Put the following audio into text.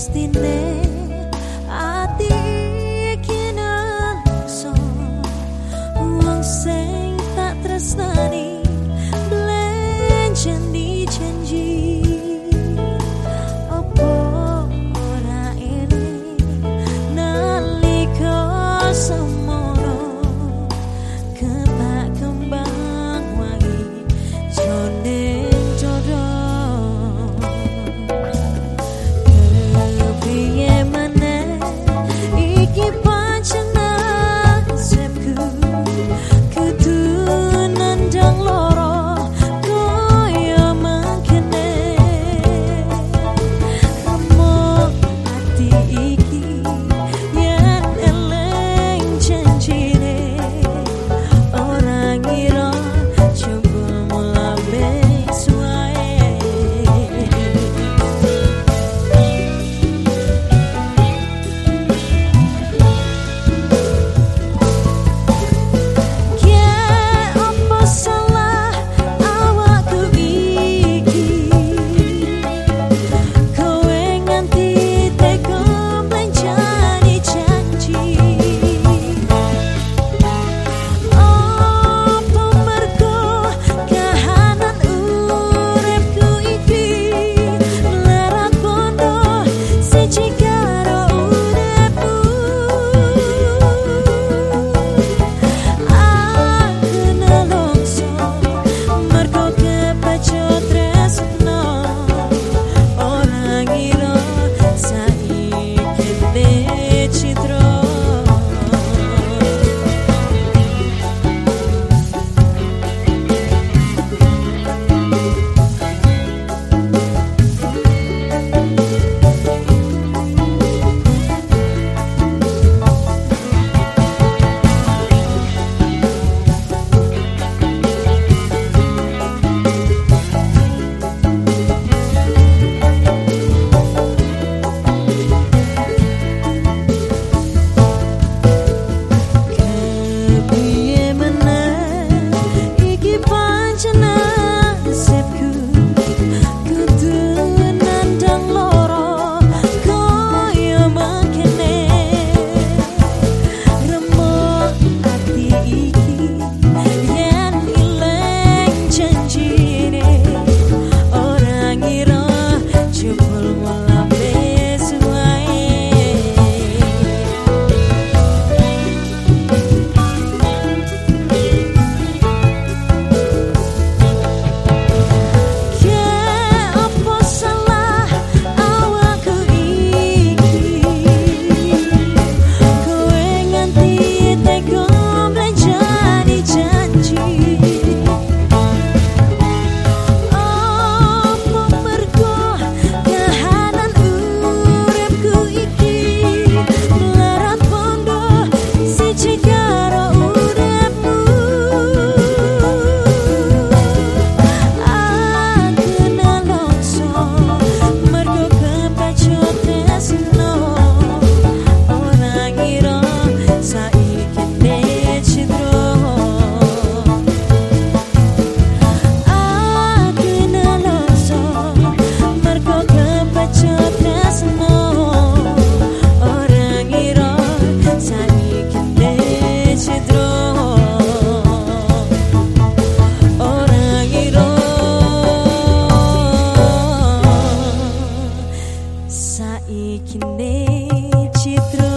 destiny e que nem te trouxe.